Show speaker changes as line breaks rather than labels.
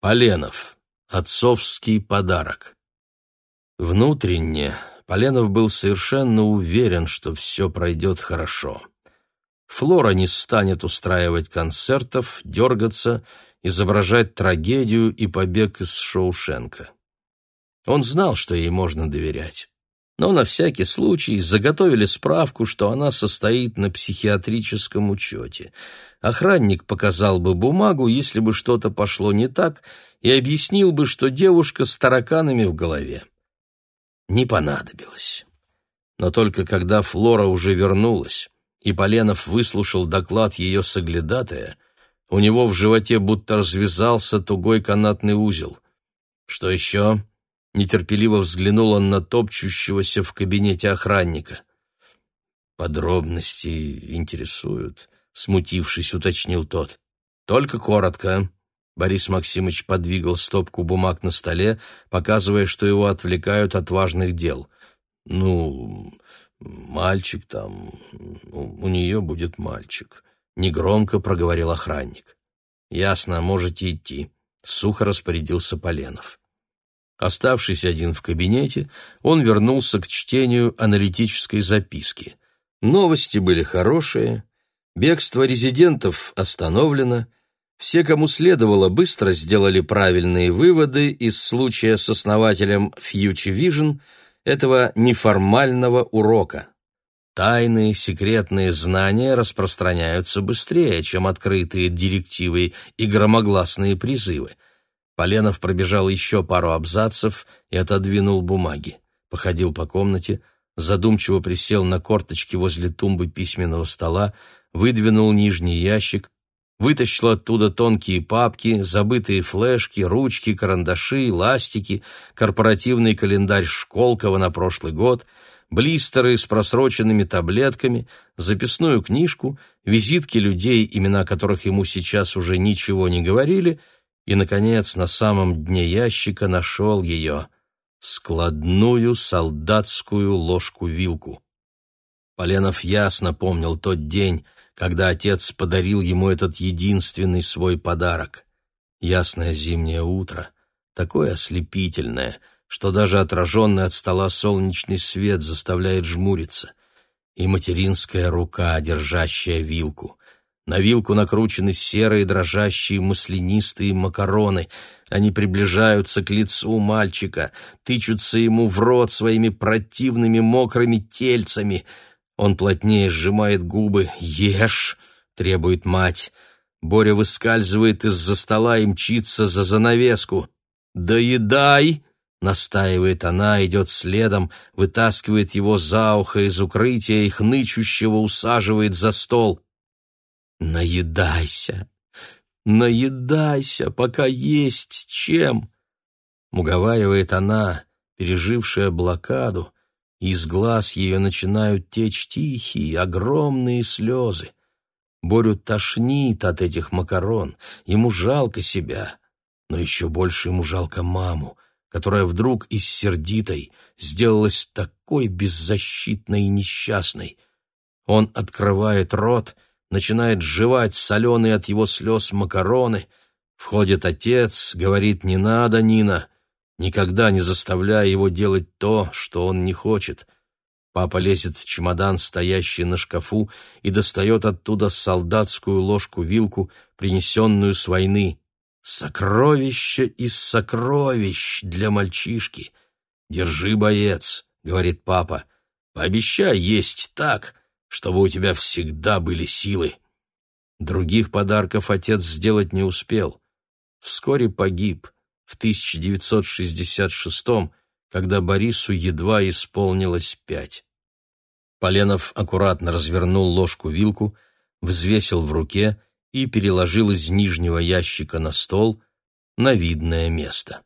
Поленов. Отцовский подарок. Внутренне Поленов был совершенно уверен, что все пройдет хорошо. Флора не станет устраивать концертов, дергаться, изображать трагедию и побег из Шоушенка. Он знал, что ей можно доверять. Но на всякий случай заготовили справку, что она состоит на психиатрическом учете. Охранник показал бы бумагу, если бы что-то пошло не так, и объяснил бы, что девушка с тараканами в голове. Не понадобилось. Но только когда Флора уже вернулась, и Поленов выслушал доклад ее соглядатая, у него в животе будто развязался тугой канатный узел. «Что еще?» — нетерпеливо взглянул он на топчущегося в кабинете охранника. «Подробности интересуют», — смутившись, уточнил тот. «Только коротко». Борис Максимович подвигал стопку бумаг на столе, показывая, что его отвлекают от важных дел. «Ну, мальчик там, у нее будет мальчик», — негромко проговорил охранник. «Ясно, можете идти», — сухо распорядился Поленов. Оставшись один в кабинете, он вернулся к чтению аналитической записки. Новости были хорошие, бегство резидентов остановлено, все, кому следовало, быстро сделали правильные выводы из случая с основателем Future Vision этого неформального урока. Тайные, секретные знания распространяются быстрее, чем открытые директивы и громогласные призывы. Поленов пробежал еще пару абзацев и отодвинул бумаги. Походил по комнате, задумчиво присел на корточки возле тумбы письменного стола, выдвинул нижний ящик, вытащил оттуда тонкие папки, забытые флешки, ручки, карандаши, ластики, корпоративный календарь Школкова на прошлый год, блистеры с просроченными таблетками, записную книжку, визитки людей, имена которых ему сейчас уже ничего не говорили, и, наконец, на самом дне ящика нашел ее — складную солдатскую ложку-вилку. Поленов ясно помнил тот день, когда отец подарил ему этот единственный свой подарок. Ясное зимнее утро, такое ослепительное, что даже отраженный от стола солнечный свет заставляет жмуриться, и материнская рука, держащая вилку. На вилку накручены серые дрожащие маслянистые макароны. Они приближаются к лицу мальчика, тычутся ему в рот своими противными мокрыми тельцами — он плотнее сжимает губы. «Ешь!» — требует мать. Боря выскальзывает из-за стола и мчится за занавеску. «Доедай!» — настаивает она, идет следом, вытаскивает его за ухо из укрытия и хнычущего усаживает за стол. «Наедайся! Наедайся, пока есть чем!» — уговаривает она, пережившая блокаду, из глаз ее начинают течь тихие, огромные слезы. Борю тошнит от этих макарон, ему жалко себя, но еще больше ему жалко маму, которая вдруг из сердитой сделалась такой беззащитной и несчастной. Он открывает рот, начинает жевать соленые от его слез макароны. Входит отец, говорит «Не надо, Нина», никогда не заставляя его делать то, что он не хочет. Папа лезет в чемодан, стоящий на шкафу, и достает оттуда солдатскую ложку-вилку, принесенную с войны. «Сокровище из сокровищ для мальчишки! Держи, боец!» — говорит папа. «Пообещай есть так, чтобы у тебя всегда были силы». Других подарков отец сделать не успел. Вскоре погиб — в 1966 когда Борису едва исполнилось пять. Поленов аккуратно развернул ложку-вилку, взвесил в руке и переложил из нижнего ящика на стол на видное место.